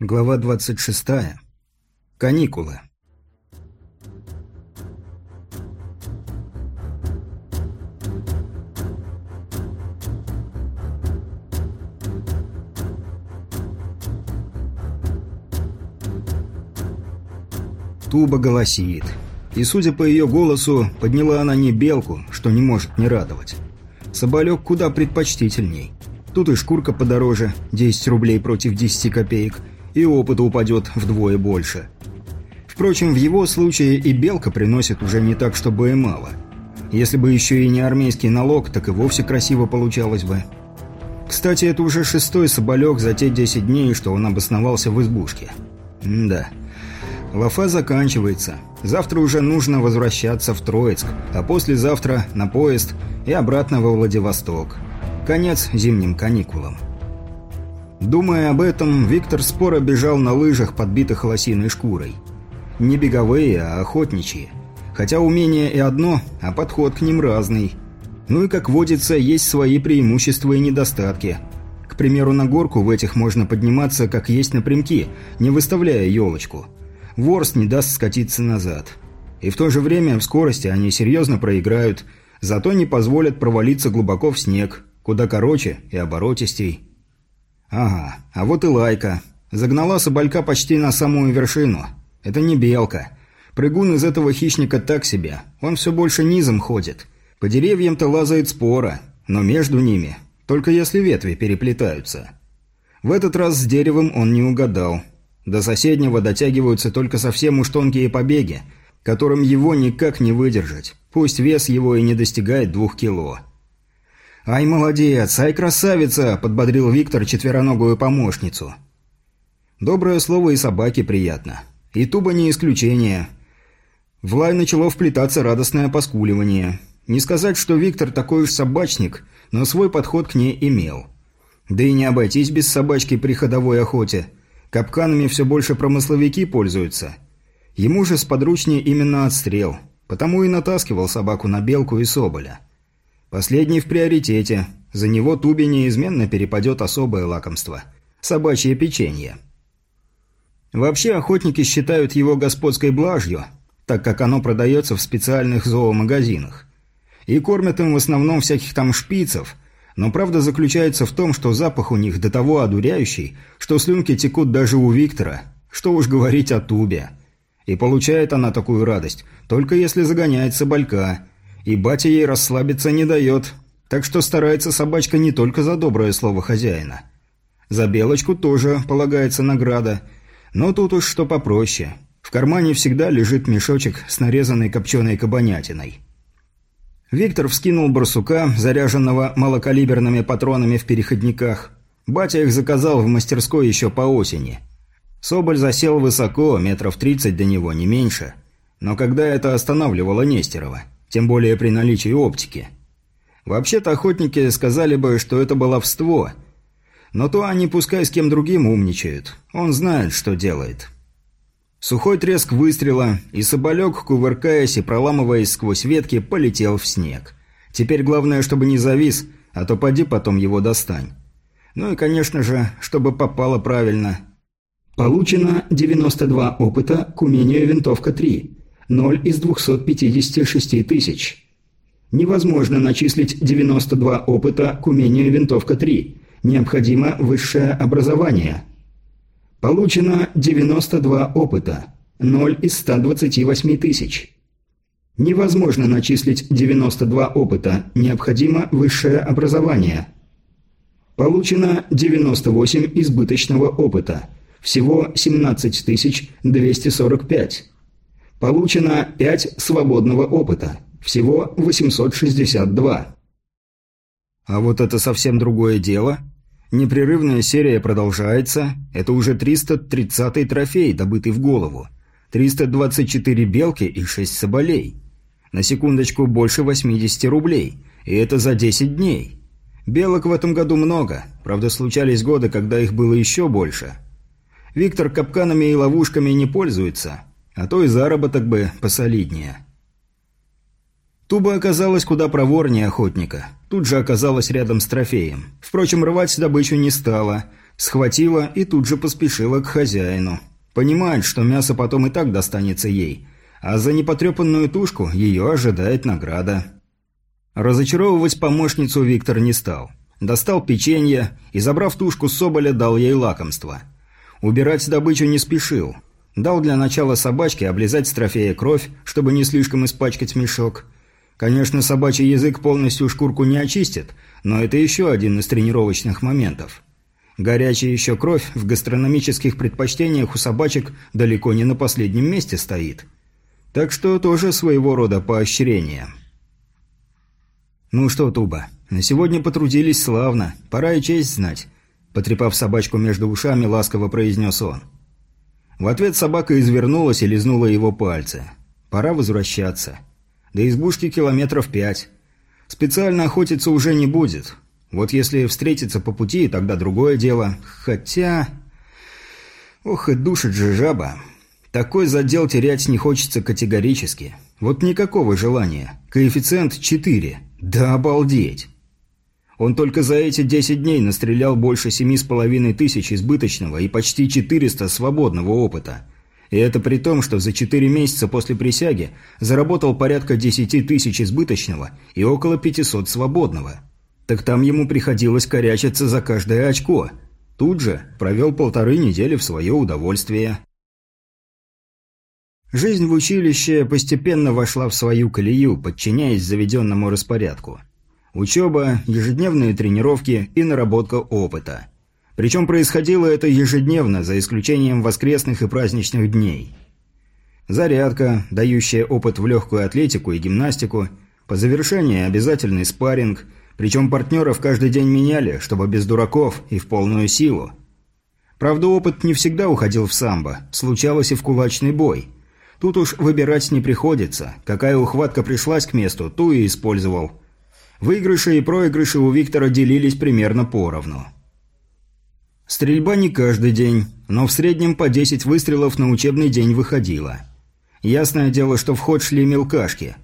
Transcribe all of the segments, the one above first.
Глава 26. Каникулы. Туба голосит. И, судя по ее голосу, подняла она не белку, что не может не радовать. Соболек куда предпочтительней. Тут и шкурка подороже, 10 рублей против 10 копеек – и опыта упадет вдвое больше. Впрочем, в его случае и белка приносит уже не так, чтобы и мало. Если бы еще и не армейский налог, так и вовсе красиво получалось бы. Кстати, это уже шестой соболек за те 10 дней, что он обосновался в избушке. М да. Лафа заканчивается. Завтра уже нужно возвращаться в Троицк, а послезавтра на поезд и обратно во Владивосток. Конец зимним каникулам. Думая об этом, Виктор споро бежал на лыжах, подбитых лосиной шкурой. Не беговые, а охотничьи. Хотя умение и одно, а подход к ним разный. Ну и, как водится, есть свои преимущества и недостатки. К примеру, на горку в этих можно подниматься, как есть напрямки, не выставляя елочку. Ворст не даст скатиться назад. И в то же время в скорости они серьезно проиграют, зато не позволят провалиться глубоко в снег, куда короче и оборотистей. Ага, а вот и лайка. Загнала соболька почти на самую вершину. Это не белка. Прыгун из этого хищника так себе. Он все больше низом ходит. По деревьям-то лазает спора, но между ними, только если ветви переплетаются. В этот раз с деревом он не угадал. До соседнего дотягиваются только совсем уж тонкие побеги, которым его никак не выдержать, пусть вес его и не достигает двух кило. «Ай, молодец! Ай, красавица!» – подбодрил Виктор четвероногую помощницу. Доброе слово и собаке приятно. И туба не исключение. В лай начало вплетаться радостное поскуливание. Не сказать, что Виктор такой уж собачник, но свой подход к ней имел. Да и не обойтись без собачки при ходовой охоте. Капканами все больше промысловики пользуются. Ему же сподручнее именно отстрел, потому и натаскивал собаку на белку и соболя. Последний в приоритете. За него Тубе неизменно перепадет особое лакомство – собачье печенье. Вообще охотники считают его господской блажью, так как оно продается в специальных зоомагазинах. И кормят им в основном всяких там шпицев, но правда заключается в том, что запах у них до того одуряющий, что слюнки текут даже у Виктора, что уж говорить о Тубе. И получает она такую радость, только если загоняет соболька – и батя ей расслабиться не дает, так что старается собачка не только за доброе слово хозяина. За белочку тоже полагается награда, но тут уж что попроще. В кармане всегда лежит мешочек с нарезанной копченой кабанятиной. Виктор вскинул барсука, заряженного малокалиберными патронами в переходниках. Батя их заказал в мастерской еще по осени. Соболь засел высоко, метров тридцать до него, не меньше. Но когда это останавливало Нестерова – тем более при наличии оптики. Вообще-то охотники сказали бы, что это баловство, но то они пускай с кем другим умничают. Он знает, что делает. Сухой треск выстрела, и соболек, кувыркаясь и проламываясь сквозь ветки, полетел в снег. Теперь главное, чтобы не завис, а то поди потом его достань. Ну и, конечно же, чтобы попало правильно. Получено 92 опыта к умению винтовка 3. 0 из 256 тысяч. Невозможно начислить 92 опыта к умению винтовка 3. Необходимо высшее образование. Получено 92 опыта. 0 из 128 тысяч. Невозможно начислить 92 опыта. Необходимо высшее образование. Получено 98 избыточного опыта. Всего 17 245. Получено 5 свободного опыта. Всего 862. А вот это совсем другое дело. Непрерывная серия продолжается. Это уже 330-й трофей, добытый в голову. 324 белки и 6 соболей. На секундочку больше 80 рублей. И это за 10 дней. Белок в этом году много. Правда, случались годы, когда их было еще больше. Виктор капканами и ловушками не пользуется. А то и заработок бы посолиднее. Туба оказалась куда проворнее охотника. Тут же оказалась рядом с трофеем. Впрочем, рвать добычу не стала. Схватила и тут же поспешила к хозяину. Понимает, что мясо потом и так достанется ей, а за непотрепанную тушку ее ожидает награда. Разочаровывать помощницу Виктор не стал. Достал печенье и, забрав тушку Соболя, дал ей лакомство. Убирать добычу не спешил. Дал для начала собачке облизать с трофея кровь, чтобы не слишком испачкать мешок. Конечно, собачий язык полностью шкурку не очистит, но это еще один из тренировочных моментов. Горячая еще кровь в гастрономических предпочтениях у собачек далеко не на последнем месте стоит. Так что тоже своего рода поощрение. «Ну что, Туба, на сегодня потрудились славно, пора и честь знать», потрепав собачку между ушами, ласково произнес он. В ответ собака извернулась и лизнула его пальцы. «Пора возвращаться. До избушки километров пять. Специально охотиться уже не будет. Вот если встретиться по пути, тогда другое дело. Хотя... Ох и душит же жаба. Такой задел терять не хочется категорически. Вот никакого желания. Коэффициент 4. Да обалдеть. Он только за эти 10 дней настрелял больше семи с половиной тысяч избыточного и почти 400 свободного опыта. И это при том, что за 4 месяца после присяги заработал порядка 10 тысяч избыточного и около 500 свободного. Так там ему приходилось корячиться за каждое очко. Тут же провел полторы недели в свое удовольствие. Жизнь в училище постепенно вошла в свою колею, подчиняясь заведенному распорядку. Учеба, ежедневные тренировки и наработка опыта. Причем происходило это ежедневно, за исключением воскресных и праздничных дней. Зарядка, дающая опыт в легкую атлетику и гимнастику, по завершении обязательный спарринг, причем партнеров каждый день меняли, чтобы без дураков и в полную силу. Правда, опыт не всегда уходил в самбо, случалось и в кулачный бой – Тут уж выбирать не приходится. Какая ухватка пришлась к месту, ту и использовал. Выигрыши и проигрыши у Виктора делились примерно поровну. Стрельба не каждый день, но в среднем по 10 выстрелов на учебный день выходило. Ясное дело, что в ход шли мелкашки.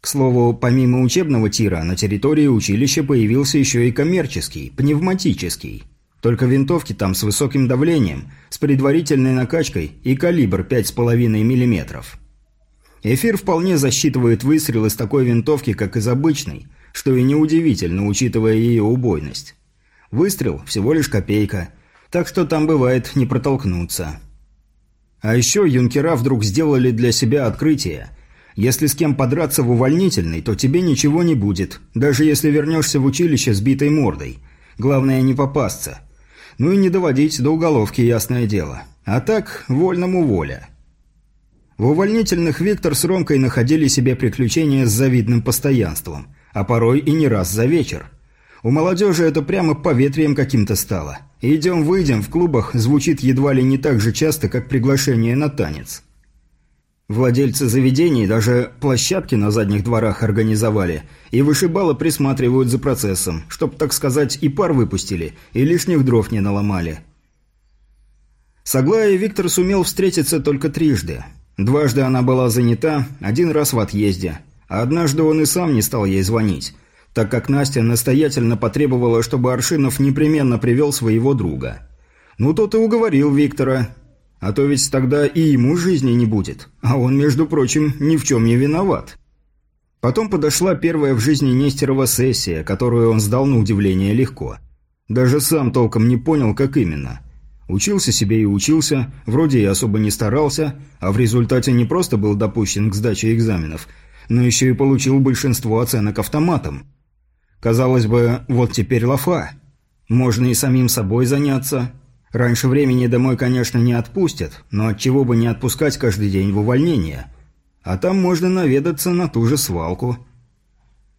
К слову, помимо учебного тира, на территории училища появился еще и коммерческий, пневматический. Только винтовки там с высоким давлением, с предварительной накачкой и калибр 5,5 мм. Эфир вполне засчитывает выстрел из такой винтовки, как из обычной, что и неудивительно, учитывая ее убойность. Выстрел всего лишь копейка, так что там бывает не протолкнуться. А еще юнкера вдруг сделали для себя открытие. Если с кем подраться в увольнительной, то тебе ничего не будет, даже если вернешься в училище с битой мордой. Главное не попасться – ну и не доводить до уголовки, ясное дело. А так, вольному воля. В увольнительных Виктор с Ромкой находили себе приключения с завидным постоянством, а порой и не раз за вечер. У молодежи это прямо поветрием каким-то стало. «Идем-выйдем» в клубах звучит едва ли не так же часто, как приглашение на танец. Владельцы заведений даже площадки на задних дворах организовали, и вышибалы присматривают за процессом, чтоб, так сказать, и пар выпустили, и лишних дров не наломали. С Аглаей Виктор сумел встретиться только трижды. Дважды она была занята, один раз в отъезде, однажды он и сам не стал ей звонить, так как Настя настоятельно потребовала, чтобы Аршинов непременно привел своего друга. Ну, тот и уговорил Виктора, а то ведь тогда и ему жизни не будет. А он, между прочим, ни в чем не виноват. Потом подошла первая в жизни Нестерова сессия, которую он сдал на удивление легко. Даже сам толком не понял, как именно. Учился себе и учился, вроде и особо не старался, а в результате не просто был допущен к сдаче экзаменов, но еще и получил большинство оценок автоматом. Казалось бы, вот теперь лафа. Можно и самим собой заняться, Раньше времени домой, конечно, не отпустят, но от чего бы не отпускать каждый день в увольнение. А там можно наведаться на ту же свалку.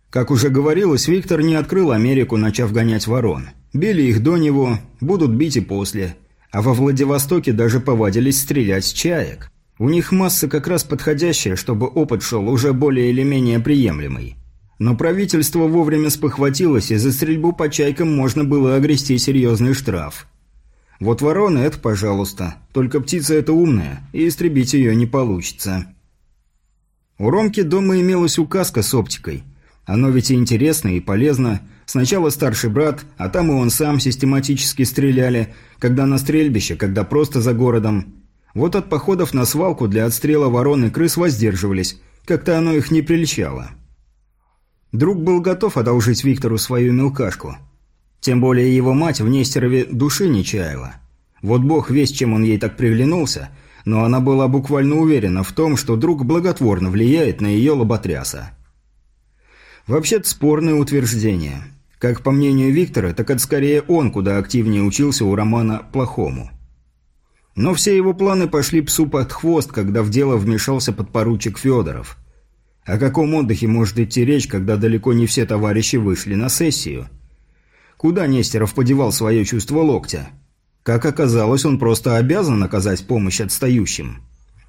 Как уже говорилось, Виктор не открыл Америку, начав гонять ворон. Били их до него, будут бить и после. А во Владивостоке даже повадились стрелять с чаек. У них масса как раз подходящая, чтобы опыт шел уже более или менее приемлемый. Но правительство вовремя спохватилось, и за стрельбу по чайкам можно было огрести серьезный штраф. Вот ворона – это пожалуйста. Только птица эта умная, и истребить ее не получится. У Ромки дома имелась указка с оптикой. Оно ведь и интересно, и полезно. Сначала старший брат, а там и он сам систематически стреляли, когда на стрельбище, когда просто за городом. Вот от походов на свалку для отстрела ворон и крыс воздерживались, как-то оно их не прельщало. Друг был готов одолжить Виктору свою мелкашку. Тем более его мать в Нестерове души не чаяла. Вот бог весь, чем он ей так приглянулся, но она была буквально уверена в том, что друг благотворно влияет на ее лоботряса. Вообще-то спорное утверждение – как по мнению Виктора, так это скорее он куда активнее учился у Романа плохому. Но все его планы пошли псу под хвост, когда в дело вмешался подпоручик Федоров. О каком отдыхе может идти речь, когда далеко не все товарищи вышли на сессию? Куда Нестеров подевал свое чувство локтя? Как оказалось, он просто обязан оказать помощь отстающим.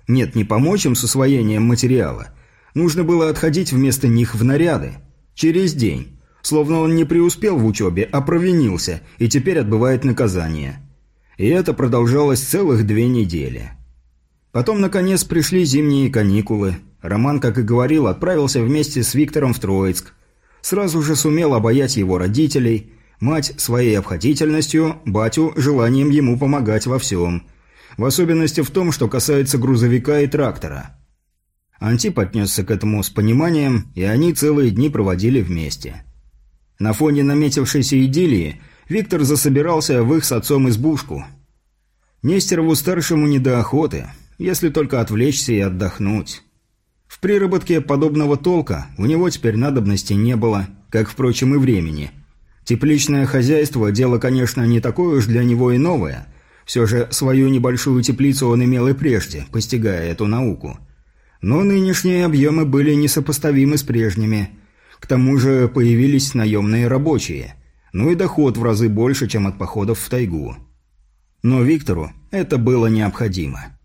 Нет, не помочь им с усвоением материала. Нужно было отходить вместо них в наряды. Через день. Словно он не преуспел в учебе, а провинился, и теперь отбывает наказание. И это продолжалось целых две недели. Потом, наконец, пришли зимние каникулы. Роман, как и говорил, отправился вместе с Виктором в Троицк. Сразу же сумел обаять его родителей, мать своей обходительностью, батю желанием ему помогать во всем. В особенности в том, что касается грузовика и трактора. Антип отнесся к этому с пониманием, и они целые дни проводили вместе. На фоне наметившейся идиллии Виктор засобирался в их с отцом избушку. Нестерову-старшему не до охоты, если только отвлечься и отдохнуть. В приработке подобного толка у него теперь надобности не было, как, впрочем, и времени. Тепличное хозяйство – дело, конечно, не такое уж для него и новое. Все же свою небольшую теплицу он имел и прежде, постигая эту науку. Но нынешние объемы были несопоставимы с прежними – к тому же появились наемные рабочие. Ну и доход в разы больше, чем от походов в тайгу. Но Виктору это было необходимо.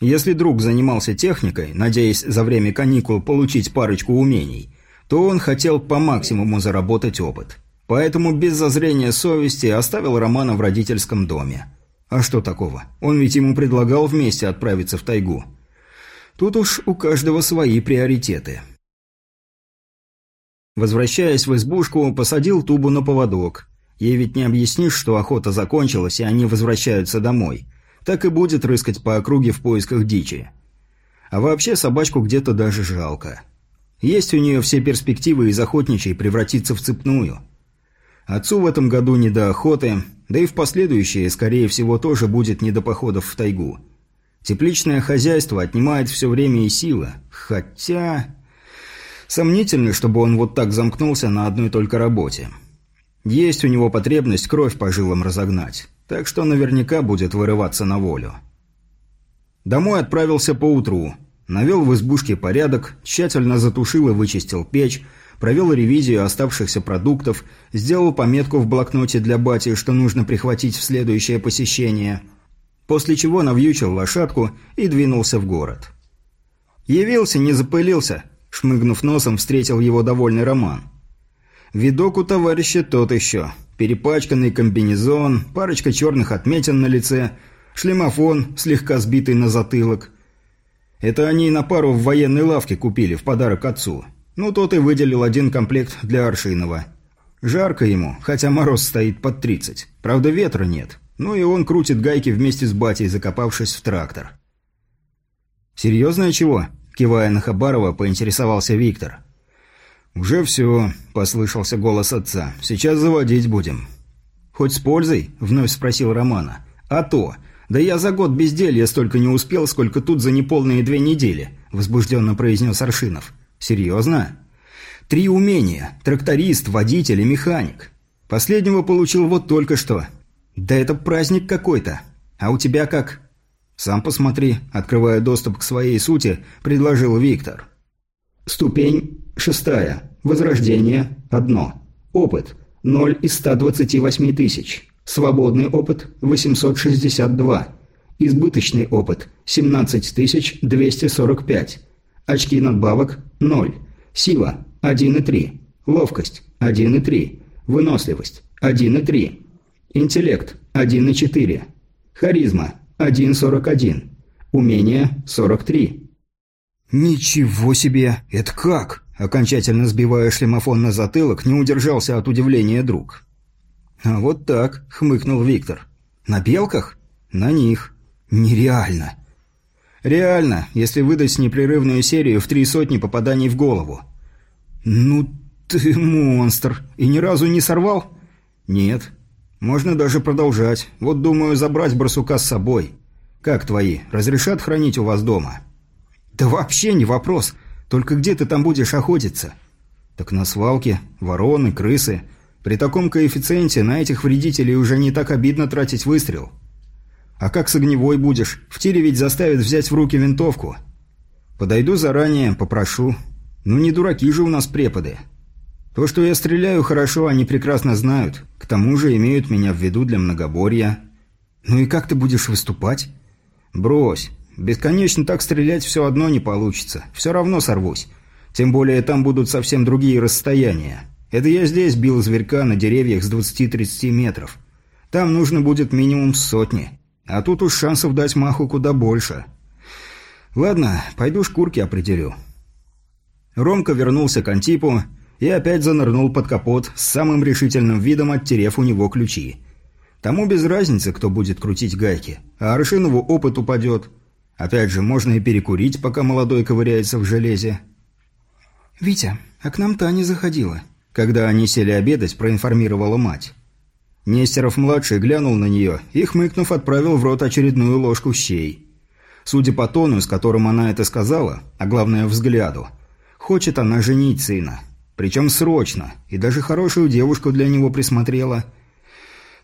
Если друг занимался техникой, надеясь за время каникул получить парочку умений, то он хотел по максимуму заработать опыт. Поэтому без зазрения совести оставил Романа в родительском доме. А что такого? Он ведь ему предлагал вместе отправиться в тайгу. Тут уж у каждого свои приоритеты. Возвращаясь в избушку, посадил Тубу на поводок. Ей ведь не объяснишь, что охота закончилась, и они возвращаются домой. Так и будет рыскать по округе в поисках дичи. А вообще собачку где-то даже жалко. Есть у нее все перспективы из охотничьей превратиться в цепную. Отцу в этом году не до охоты, да и в последующие, скорее всего, тоже будет не до походов в тайгу. Тепличное хозяйство отнимает все время и силы, хотя... Сомнительно, чтобы он вот так замкнулся на одной только работе. Есть у него потребность кровь по жилам разогнать, так что наверняка будет вырываться на волю. Домой отправился поутру. Навел в избушке порядок, тщательно затушил и вычистил печь, провел ревизию оставшихся продуктов, сделал пометку в блокноте для бати, что нужно прихватить в следующее посещение, после чего навьючил лошадку и двинулся в город. Явился, не запылился, Шмыгнув носом, встретил его довольный Роман. Видок у товарища тот еще. Перепачканный комбинезон, парочка черных отметин на лице, шлемофон, слегка сбитый на затылок. Это они на пару в военной лавке купили в подарок отцу. Ну, тот и выделил один комплект для Аршинова. Жарко ему, хотя мороз стоит под 30. Правда, ветра нет. Ну и он крутит гайки вместе с батей, закопавшись в трактор. «Серьезное чего?» Кивая на Хабарова, поинтересовался Виктор. «Уже все», – послышался голос отца. «Сейчас заводить будем». «Хоть с пользой?» – вновь спросил Романа. «А то! Да я за год безделья столько не успел, сколько тут за неполные две недели», – возбужденно произнес Аршинов. «Серьезно?» «Три умения – тракторист, водитель и механик. Последнего получил вот только что. Да это праздник какой-то. А у тебя как?» «Сам посмотри», – открывая доступ к своей сути, предложил Виктор. Ступень шестая. Возрождение – одно. Опыт – 0 из 128 тысяч. Свободный опыт – 862. Избыточный опыт – 17 245. Очки надбавок – 0. Сила – 1,3. Ловкость – 1,3. Выносливость – 1,3. Интеллект – 1,4. Харизма – 1.41. Умение 43. «Ничего себе! Это как? окончательно сбивая шлемофон на затылок, не удержался от удивления друг. «А вот так», — хмыкнул Виктор. «На белках? На них. Нереально». «Реально, если выдать непрерывную серию в три сотни попаданий в голову». «Ну ты монстр! И ни разу не сорвал?» «Нет. Можно даже продолжать. Вот думаю забрать барсука с собой. Как твои? Разрешат хранить у вас дома?» «Да вообще не вопрос. Только где ты там будешь охотиться?» «Так на свалке. Вороны, крысы. При таком коэффициенте на этих вредителей уже не так обидно тратить выстрел. А как с огневой будешь? В тире ведь заставят взять в руки винтовку. Подойду заранее, попрошу. Ну не дураки же у нас преподы. То, что я стреляю хорошо, они прекрасно знают. К тому же имеют меня в виду для многоборья. Ну и как ты будешь выступать? Брось. Бесконечно так стрелять все одно не получится. Все равно сорвусь. Тем более там будут совсем другие расстояния. Это я здесь бил зверька на деревьях с 20-30 метров. Там нужно будет минимум сотни. А тут уж шансов дать маху куда больше. Ладно, пойду шкурки определю. Ромка вернулся к Антипу и опять занырнул под капот с самым решительным видом, оттерев у него ключи. Тому без разницы, кто будет крутить гайки, а Аршинову опыт упадет. Опять же, можно и перекурить, пока молодой ковыряется в железе. «Витя, а к нам Таня заходила», когда они сели обедать, проинформировала мать. Нестеров-младший глянул на нее и, хмыкнув, отправил в рот очередную ложку щей. Судя по тону, с которым она это сказала, а главное взгляду, хочет она женить сына. Причем срочно, и даже хорошую девушку для него присмотрела.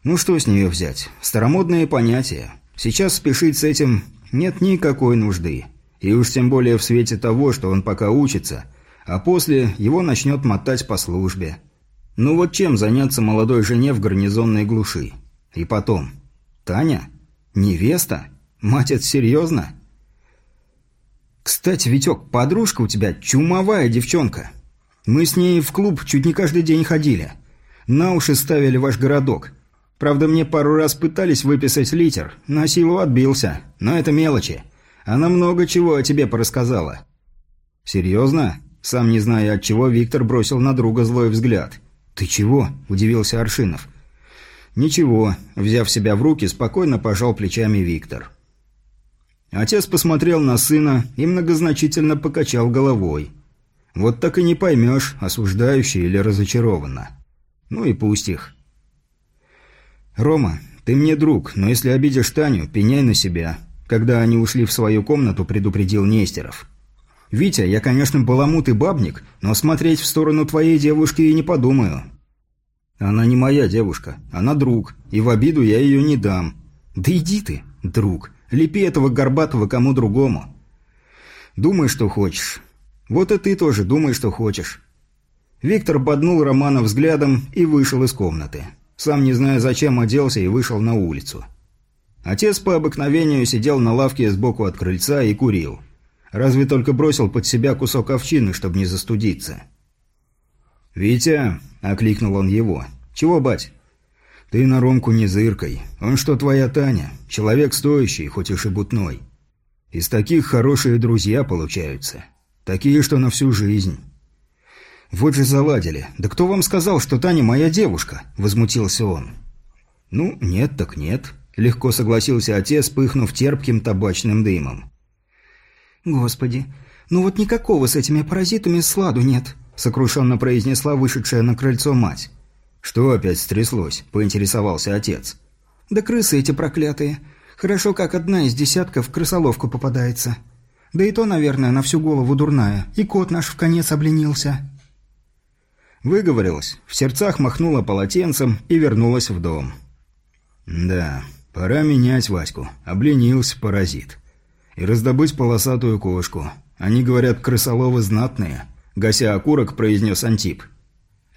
Ну что с нее взять? Старомодные понятия. Сейчас спешить с этим нет никакой нужды. И уж тем более в свете того, что он пока учится – а после его начнет мотать по службе. Ну вот чем заняться молодой жене в гарнизонной глуши? И потом. Таня? Невеста? Мать, это серьезно? Кстати, Витек, подружка у тебя чумовая девчонка. Мы с ней в клуб чуть не каждый день ходили. На уши ставили ваш городок. Правда, мне пару раз пытались выписать литер, на силу отбился. Но это мелочи. Она много чего о тебе порассказала. Серьезно? Сам не зная от чего, Виктор бросил на друга злой взгляд. «Ты чего?» – удивился Аршинов. «Ничего», – взяв себя в руки, спокойно пожал плечами Виктор. Отец посмотрел на сына и многозначительно покачал головой. Вот так и не поймешь, осуждающий или разочарованно. Ну и пусть их. «Рома, ты мне друг, но если обидишь Таню, пеняй на себя», когда они ушли в свою комнату, предупредил Нестеров. «Витя, я, конечно, баламут и бабник, но смотреть в сторону твоей девушки и не подумаю». «Она не моя девушка, она друг, и в обиду я ее не дам». «Да иди ты, друг, лепи этого горбатого кому другому». «Думай, что хочешь. Вот и ты тоже думай, что хочешь». Виктор боднул Романа взглядом и вышел из комнаты. Сам не зная зачем оделся и вышел на улицу. Отец по обыкновению сидел на лавке сбоку от крыльца и курил. Разве только бросил под себя кусок овчины, чтобы не застудиться. «Витя!» – окликнул он его. «Чего, бать?» «Ты на Ромку не зыркой. Он что, твоя Таня? Человек стоящий, хоть и шебутной. Из таких хорошие друзья получаются. Такие, что на всю жизнь». «Вот же заладили. Да кто вам сказал, что Таня моя девушка?» – возмутился он. «Ну, нет так нет», – легко согласился отец, пыхнув терпким табачным дымом. «Господи, ну вот никакого с этими паразитами сладу нет», – сокрушенно произнесла вышедшая на крыльцо мать. «Что опять стряслось?» – поинтересовался отец. «Да крысы эти проклятые. Хорошо, как одна из десятков крысоловку попадается. Да и то, наверное, на всю голову дурная. И кот наш в конец обленился». Выговорилась, в сердцах махнула полотенцем и вернулась в дом. «Да, пора менять Ваську. Обленился паразит» и раздобыть полосатую кошку. Они говорят, крысоловы знатные», — гася окурок, произнес Антип.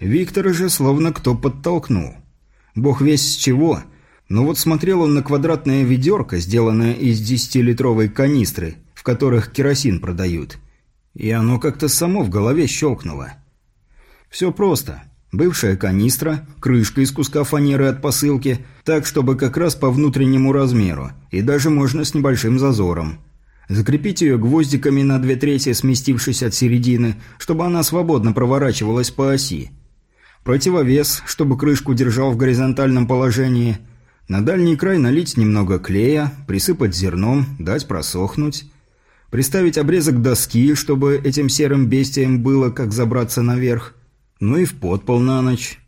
Виктора же словно кто подтолкнул. Бог весь с чего, но вот смотрел он на квадратное ведерко, сделанное из десятилитровой канистры, которых керосин продают. И оно как-то само в голове щелкнуло. Все просто. Бывшая канистра, крышка из куска фанеры от посылки, так, чтобы как раз по внутреннему размеру, и даже можно с небольшим зазором. закрепить ее гвоздиками на две трети, сместившись от середины, чтобы она свободно проворачивалась по оси. Противовес, чтобы крышку держал в горизонтальном положении. На дальний край налить немного клея, присыпать зерном, дать просохнуть. Приставить обрезок доски, чтобы этим серым бестиям было как забраться наверх. Ну и в подпол на ночь.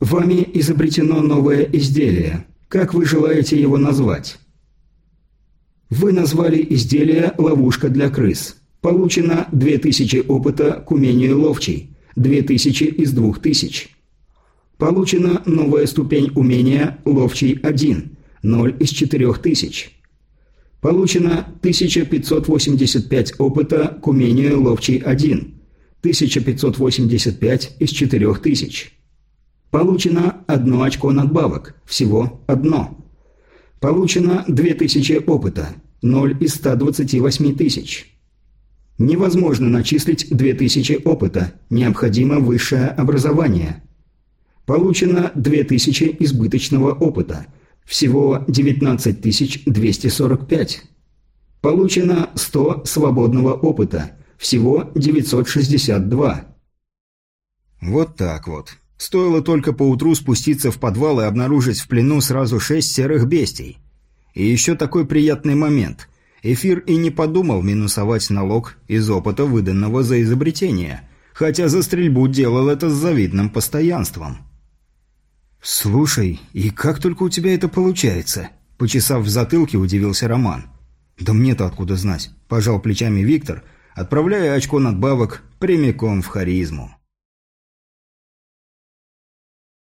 Вами изобретено новое изделие. Как вы желаете его назвать? Вы назвали изделие «Ловушка для крыс». Получено 2000 опыта к умению ловчий. 2000 из 2000. Получена новая ступень умения «Ловчий 1». 0 из 4000. Получено 1585 опыта к умению «Ловчий 1». 1585 из 4000. Получено одно очко надбавок, всего одно. Получено 2000 опыта, 0 из 128 тысяч. Невозможно начислить 2000 опыта, необходимо высшее образование. Получено 2000 избыточного опыта, всего 19245. Получено 100 свободного опыта, всего 962. Вот так вот. Стоило только поутру спуститься в подвал и обнаружить в плену сразу шесть серых бестий. И еще такой приятный момент. Эфир и не подумал минусовать налог из опыта, выданного за изобретение, хотя за стрельбу делал это с завидным постоянством. «Слушай, и как только у тебя это получается?» Почесав в затылке, удивился Роман. «Да мне-то откуда знать?» – пожал плечами Виктор, отправляя очко надбавок прямиком в харизму.